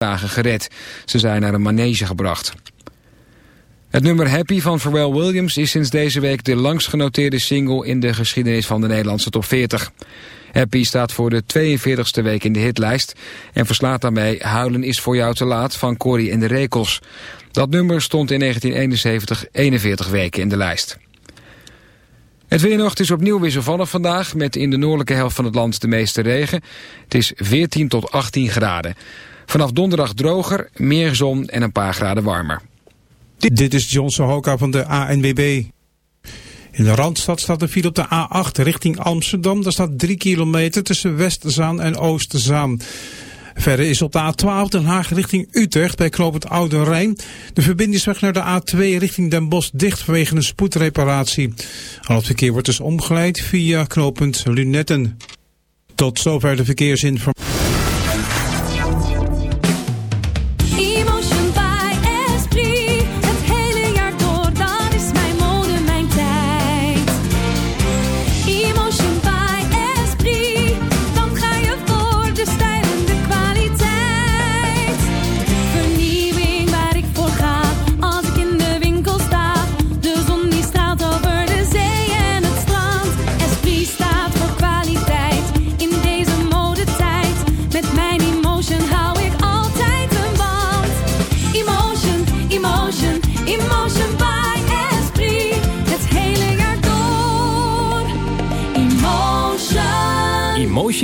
dagen gered. Ze zijn naar een manege gebracht. Het nummer Happy van Pharrell Williams is sinds deze week de langst genoteerde single in de geschiedenis van de Nederlandse top 40. Happy staat voor de 42e week in de hitlijst en verslaat daarmee Huilen is voor jou te laat van Corrie en de Rekels. Dat nummer stond in 1971 41 weken in de lijst. Het weernacht is opnieuw wisselvallig vandaag, met in de noordelijke helft van het land de meeste regen. Het is 14 tot 18 graden. Vanaf donderdag droger, meer zon en een paar graden warmer. Dit is John Sohoka van de ANWB. In de Randstad staat een file op de A8 richting Amsterdam. Daar staat 3 kilometer tussen Westzaan en Oosterzaan. Verder is op de A12 Den Haag richting Utrecht bij Knoop het Oude Rijn. De verbindingsweg naar de A2 richting Den Bosch dicht vanwege een spoedreparatie. Al het verkeer wordt dus omgeleid via knooppunt Lunetten. Tot zover de verkeersinformatie.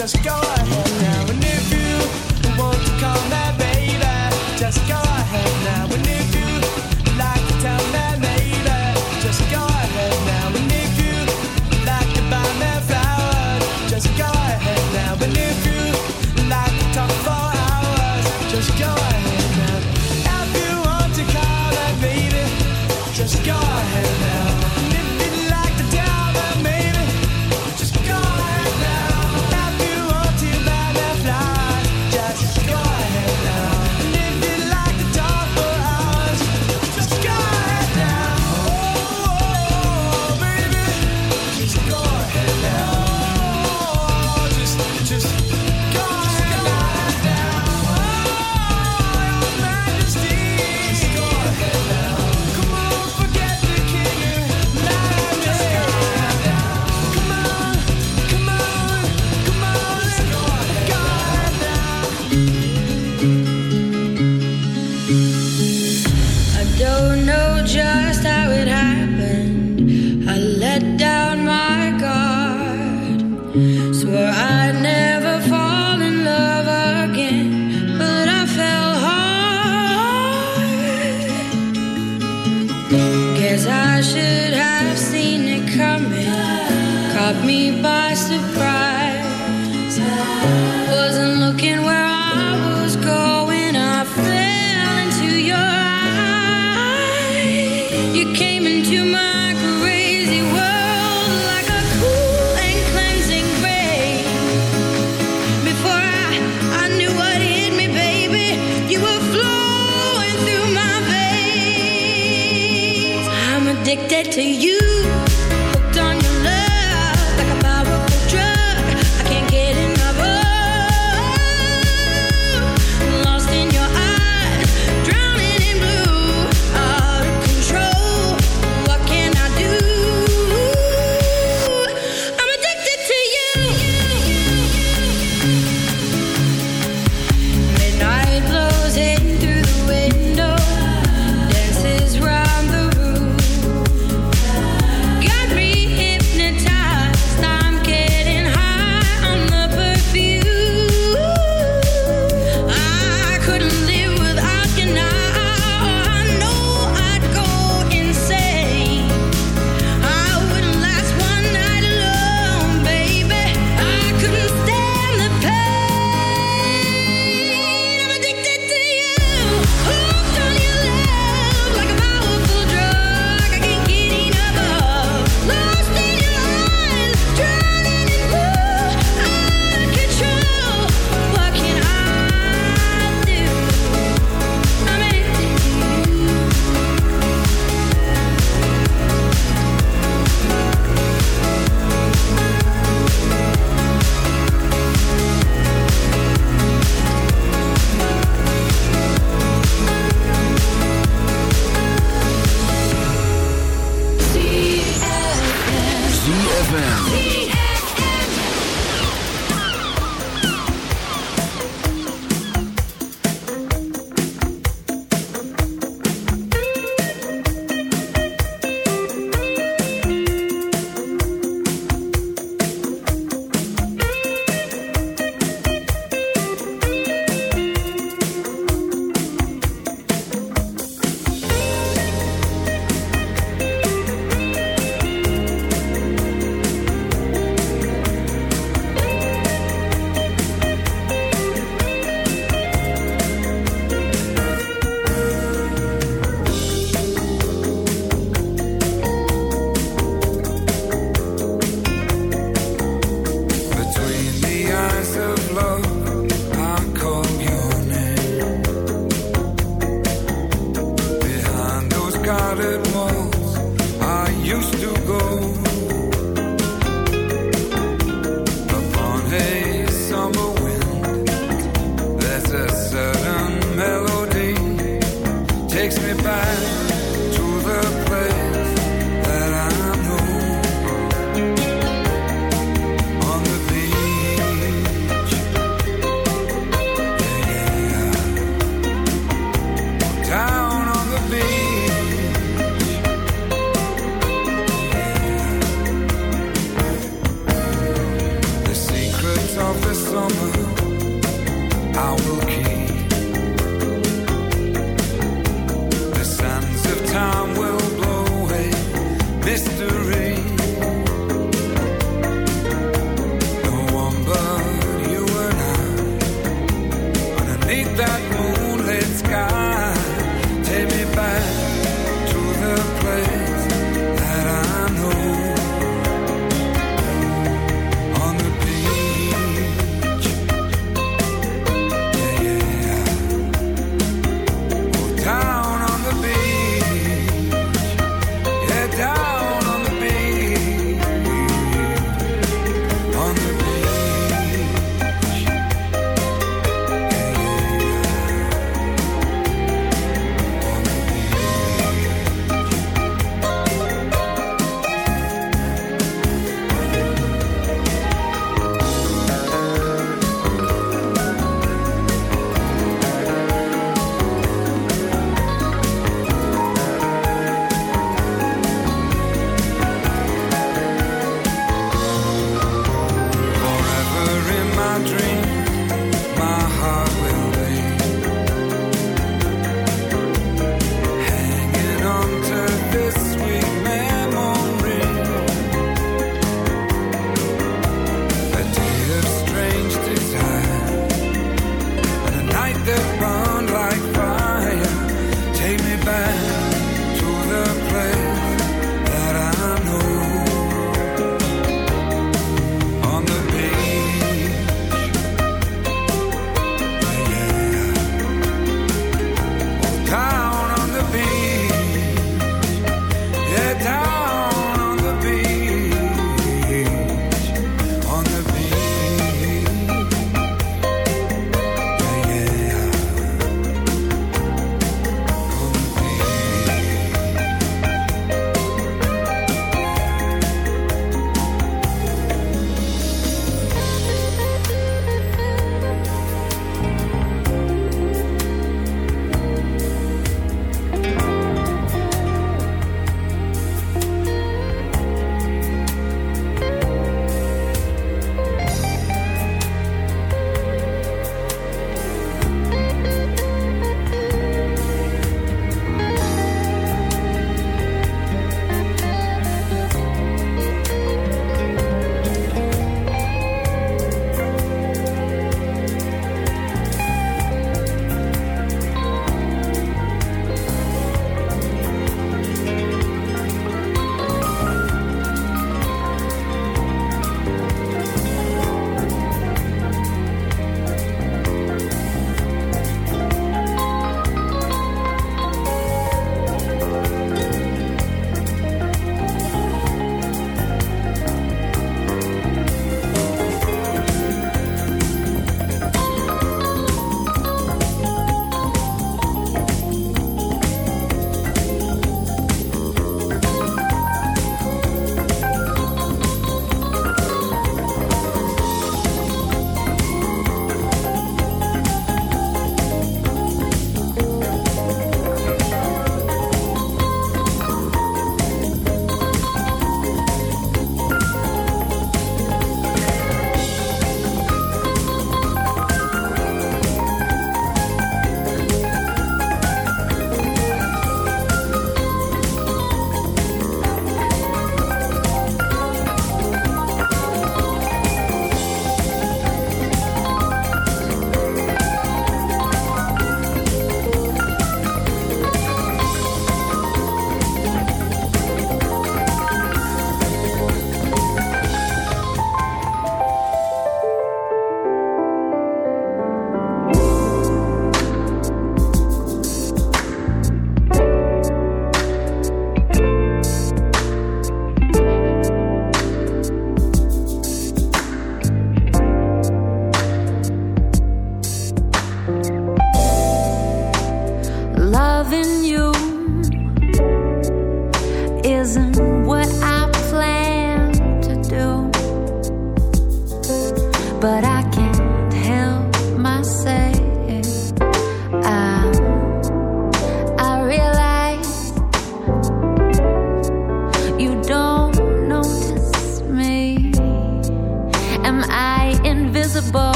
Just go ahead now. To you.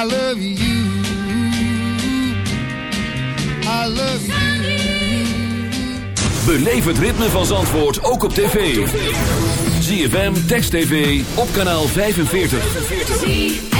I love you. I love you. Beleef het ritme van Zandvoort ook op tv. ZFM, Text TV, op kanaal 45.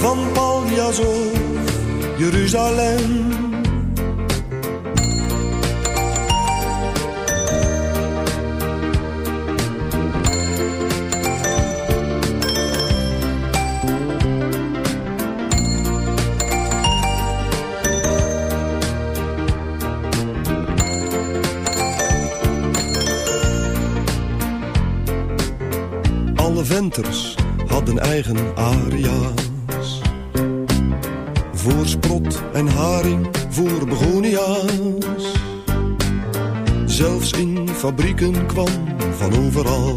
Van Paljas of Jeruzalem. Alle venters hadden eigen aria's. Voor sprot en haring, voor begonia's. Zelfs in fabrieken kwam van overal.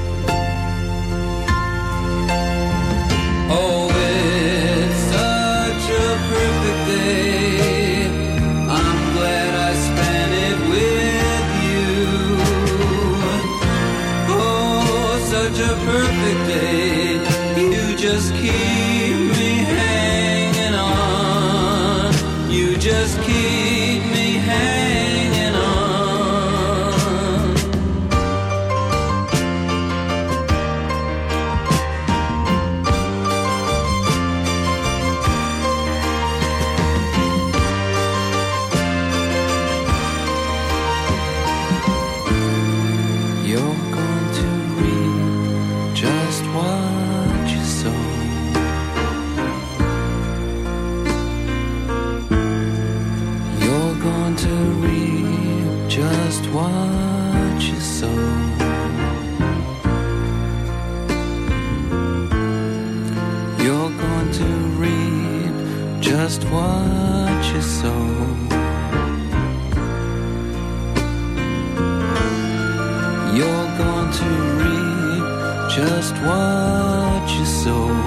door.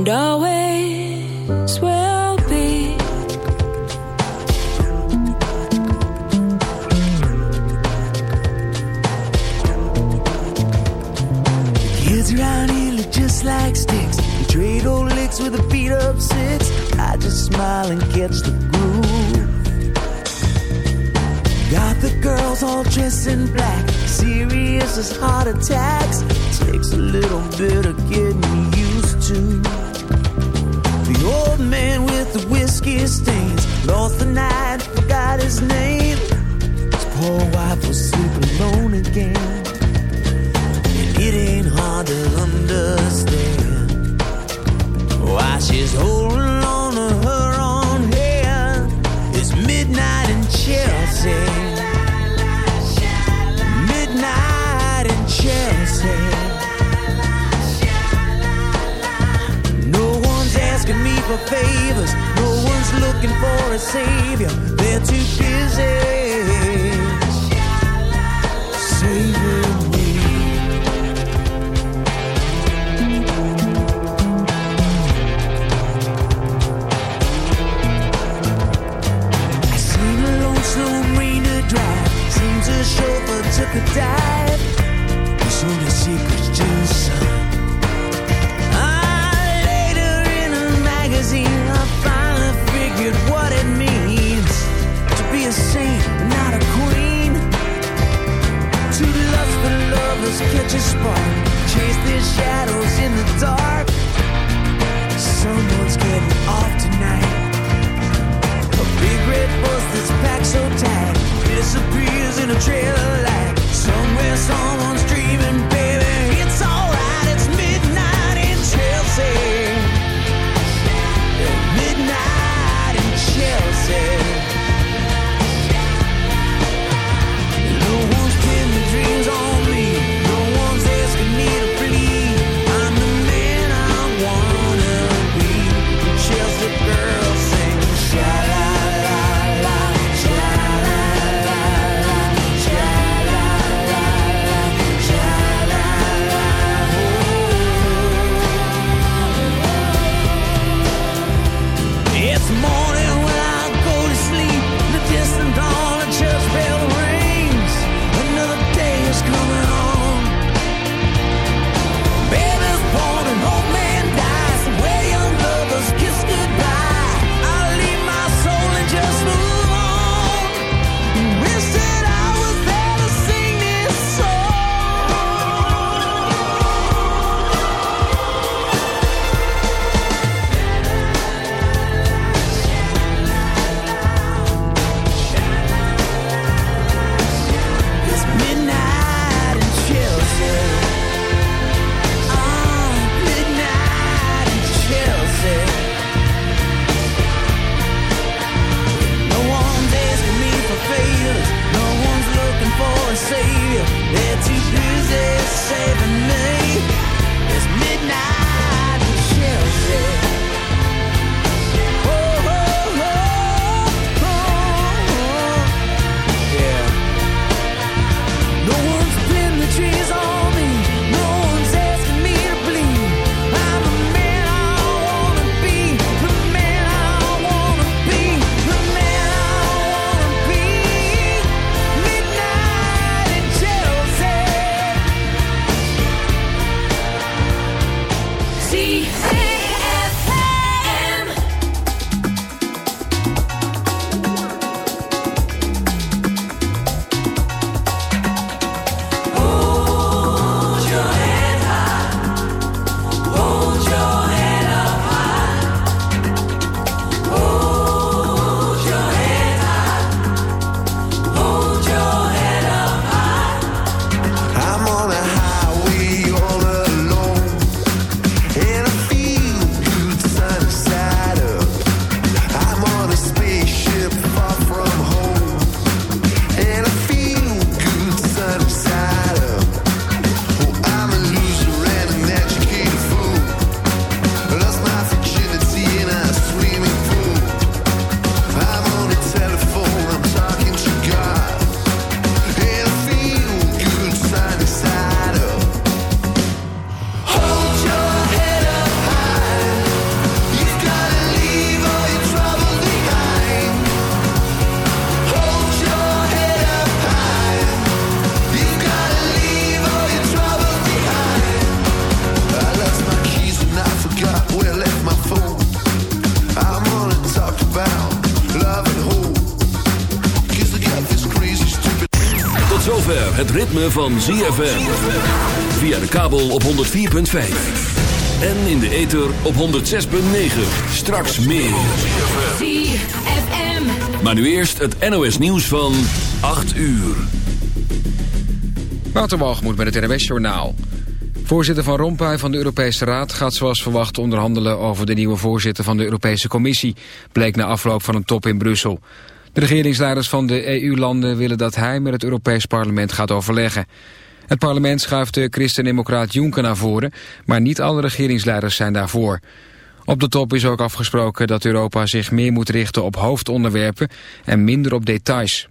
And always will be. Kids around here look just like sticks. We trade old licks with a beat up six. I just smile and catch the groove. Got the girls all dressed in black, serious as heart attacks. Takes a little bit of getting used to. Man with the whiskey stains lost the night, forgot his name. His poor wife was sleeping alone again. It ain't hard to understand why she's holding for favors. No one's looking for a savior. They're too busy saving me. I seen a drive. Seems a chauffeur took a dive. His only secret's just son. Ah, magazine, I finally figured what it means to be a saint, not a queen. Two lustful lovers catch a spark, chase their shadows in the dark. Someone's getting off tonight. A big red bus that's packed so tight disappears in a trail of light. Het ritme van ZFM. Via de kabel op 104.5. En in de ether op 106.9. Straks meer. ZFM. Maar nu eerst het NOS nieuws van 8 uur. Waterwalgemoed met het NWS Journaal. Voorzitter Van Rompuy van de Europese Raad gaat zoals verwacht onderhandelen over de nieuwe voorzitter van de Europese Commissie, bleek na afloop van een top in Brussel. De regeringsleiders van de EU-landen willen dat hij met het Europees Parlement gaat overleggen. Het parlement schuift de christen-democraat Juncker naar voren, maar niet alle regeringsleiders zijn daarvoor. Op de top is ook afgesproken dat Europa zich meer moet richten op hoofdonderwerpen en minder op details.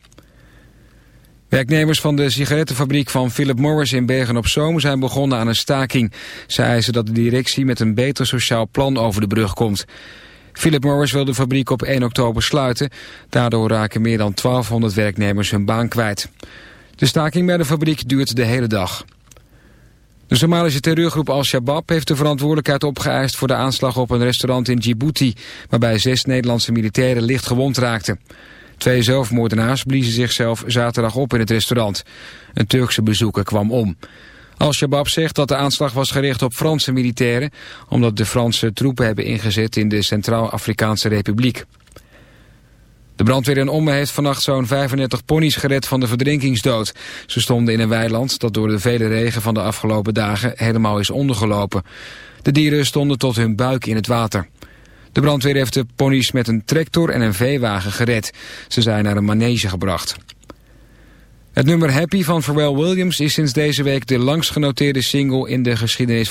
Werknemers van de sigarettenfabriek van Philip Morris in Bergen-op-Zoom zijn begonnen aan een staking. Ze eisen dat de directie met een beter sociaal plan over de brug komt. Philip Morris wil de fabriek op 1 oktober sluiten. Daardoor raken meer dan 1200 werknemers hun baan kwijt. De staking bij de fabriek duurt de hele dag. De Somalische terreurgroep Al-Shabaab heeft de verantwoordelijkheid opgeëist voor de aanslag op een restaurant in Djibouti, waarbij zes Nederlandse militairen licht gewond raakten. Twee zelfmoordenaars bliezen zichzelf zaterdag op in het restaurant. Een Turkse bezoeker kwam om. Al-Shabaab zegt dat de aanslag was gericht op Franse militairen... omdat de Franse troepen hebben ingezet in de Centraal-Afrikaanse Republiek. De brandweer in Ommen heeft vannacht zo'n 35 ponies gered van de verdrinkingsdood. Ze stonden in een weiland dat door de vele regen van de afgelopen dagen helemaal is ondergelopen. De dieren stonden tot hun buik in het water. De brandweer heeft de ponies met een tractor en een veewagen gered. Ze zijn naar een manege gebracht. Het nummer Happy van Pharrell Williams is sinds deze week de langst genoteerde single in de geschiedenis